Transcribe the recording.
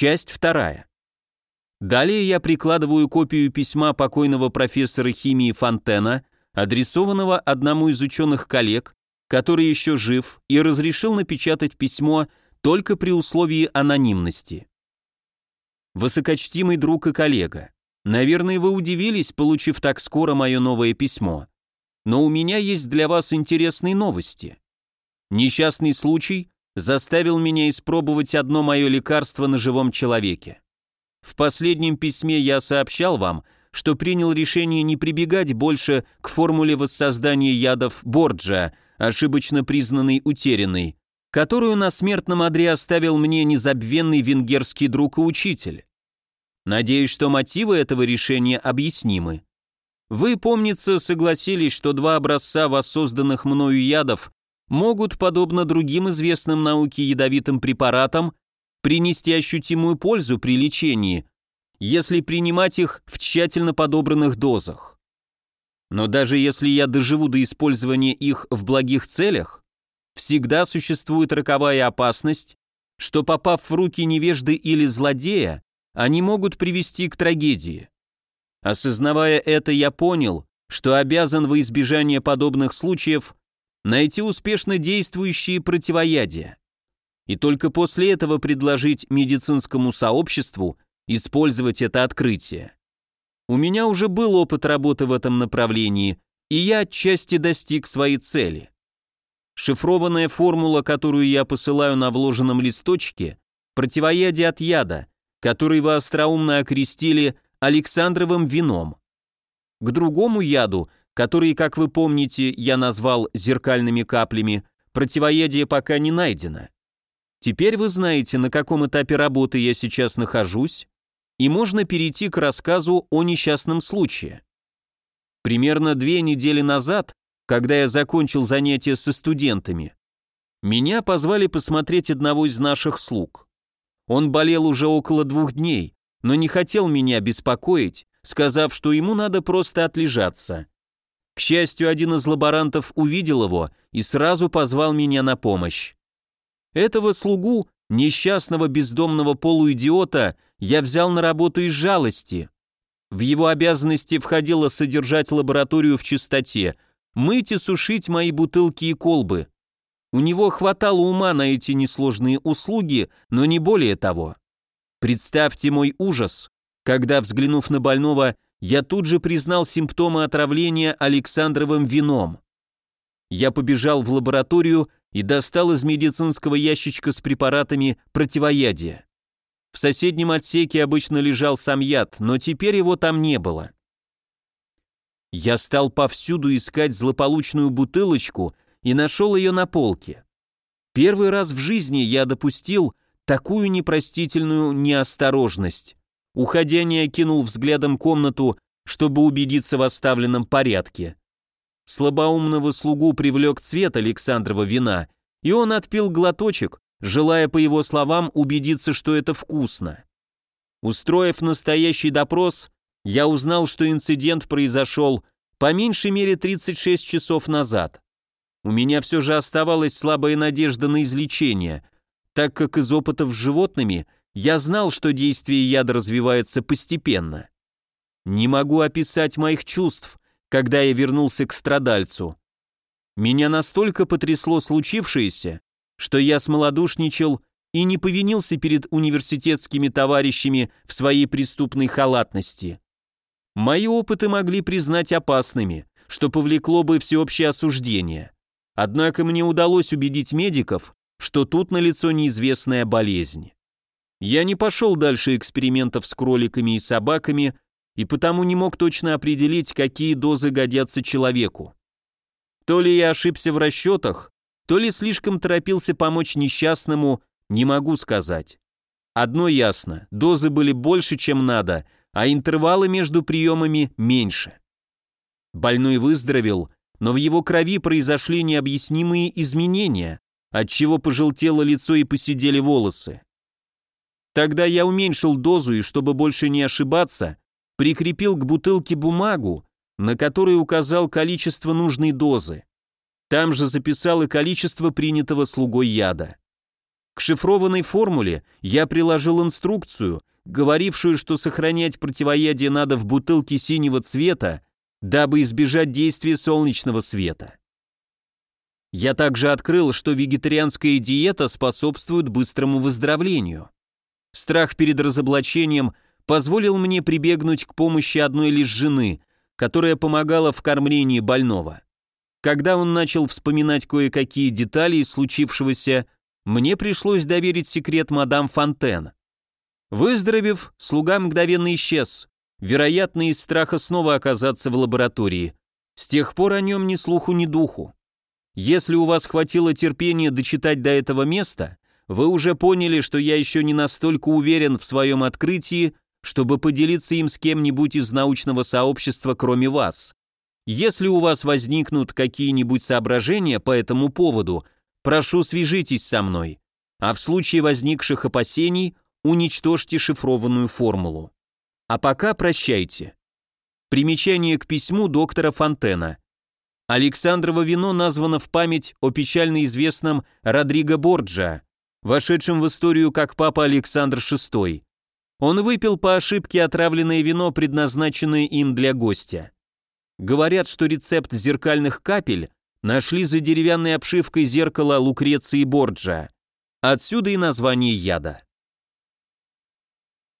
Часть вторая. Далее я прикладываю копию письма покойного профессора химии Фонтена, адресованного одному из ученых коллег, который еще жив, и разрешил напечатать письмо только при условии анонимности. Высокочтимый друг и коллега, наверное, вы удивились, получив так скоро мое новое письмо. Но у меня есть для вас интересные новости. Несчастный случай заставил меня испробовать одно мое лекарство на живом человеке. В последнем письме я сообщал вам, что принял решение не прибегать больше к формуле воссоздания ядов Борджа, ошибочно признанной утерянной, которую на смертном одре оставил мне незабвенный венгерский друг и учитель. Надеюсь, что мотивы этого решения объяснимы. Вы, помнится, согласились, что два образца воссозданных мною ядов могут, подобно другим известным науке ядовитым препаратам, принести ощутимую пользу при лечении, если принимать их в тщательно подобранных дозах. Но даже если я доживу до использования их в благих целях, всегда существует роковая опасность, что попав в руки невежды или злодея, они могут привести к трагедии. Осознавая это, я понял, что обязан во избежание подобных случаев найти успешно действующие противоядия и только после этого предложить медицинскому сообществу использовать это открытие. У меня уже был опыт работы в этом направлении, и я отчасти достиг своей цели. Шифрованная формула, которую я посылаю на вложенном листочке, противоядие от яда, который вы остроумно окрестили Александровым вином. К другому яду, который, как вы помните, я назвал зеркальными каплями, противоядие пока не найдено. Теперь вы знаете, на каком этапе работы я сейчас нахожусь, и можно перейти к рассказу о несчастном случае. Примерно две недели назад, когда я закончил занятия со студентами, меня позвали посмотреть одного из наших слуг. Он болел уже около двух дней, но не хотел меня беспокоить, сказав, что ему надо просто отлежаться. К счастью, один из лаборантов увидел его и сразу позвал меня на помощь. Этого слугу, несчастного бездомного полуидиота, я взял на работу из жалости. В его обязанности входило содержать лабораторию в чистоте, мыть и сушить мои бутылки и колбы. У него хватало ума на эти несложные услуги, но не более того. Представьте мой ужас, когда, взглянув на больного, я тут же признал симптомы отравления Александровым вином. Я побежал в лабораторию и достал из медицинского ящичка с препаратами противоядия. В соседнем отсеке обычно лежал сам яд, но теперь его там не было. Я стал повсюду искать злополучную бутылочку и нашел ее на полке. Первый раз в жизни я допустил такую непростительную неосторожность. Уходя, не окинул взглядом комнату, чтобы убедиться в оставленном порядке. Слабоумного слугу привлек цвет Александрова вина, и он отпил глоточек, желая, по его словам, убедиться, что это вкусно. Устроив настоящий допрос, я узнал, что инцидент произошел по меньшей мере 36 часов назад. У меня все же оставалась слабая надежда на излечение, так как из опытов с животными я знал, что действие яда развивается постепенно. Не могу описать моих чувств, когда я вернулся к страдальцу. Меня настолько потрясло случившееся, что я смолодушничал и не повинился перед университетскими товарищами в своей преступной халатности. Мои опыты могли признать опасными, что повлекло бы всеобщее осуждение. Однако мне удалось убедить медиков, что тут налицо неизвестная болезнь. Я не пошел дальше экспериментов с кроликами и собаками, и потому не мог точно определить, какие дозы годятся человеку. То ли я ошибся в расчетах, то ли слишком торопился помочь несчастному, не могу сказать. Одно ясно, дозы были больше, чем надо, а интервалы между приемами меньше. Больной выздоровел, но в его крови произошли необъяснимые изменения, отчего пожелтело лицо и посидели волосы. Тогда я уменьшил дозу и, чтобы больше не ошибаться, прикрепил к бутылке бумагу, на которой указал количество нужной дозы. Там же записал и количество принятого слугой яда. К шифрованной формуле я приложил инструкцию, говорившую, что сохранять противоядие надо в бутылке синего цвета, дабы избежать действия солнечного света. Я также открыл, что вегетарианская диета способствует быстрому выздоровлению. Страх перед разоблачением позволил мне прибегнуть к помощи одной лишь жены, которая помогала в кормлении больного. Когда он начал вспоминать кое-какие детали случившегося, мне пришлось доверить секрет мадам Фонтен. Выздоровев, слуга мгновенно исчез, вероятно, из страха снова оказаться в лаборатории. С тех пор о нем ни слуху, ни духу. Если у вас хватило терпения дочитать до этого места, вы уже поняли, что я еще не настолько уверен в своем открытии, чтобы поделиться им с кем-нибудь из научного сообщества, кроме вас. Если у вас возникнут какие-нибудь соображения по этому поводу, прошу свяжитесь со мной. А в случае возникших опасений уничтожьте шифрованную формулу. А пока прощайте. Примечание к письму доктора Фонтена. Александрово вино названо в память о печально известном Родриго Борджа, вошедшем в историю как папа Александр VI. Он выпил по ошибке отравленное вино, предназначенное им для гостя. Говорят, что рецепт зеркальных капель нашли за деревянной обшивкой зеркала Лукреции Борджа. Отсюда и название яда.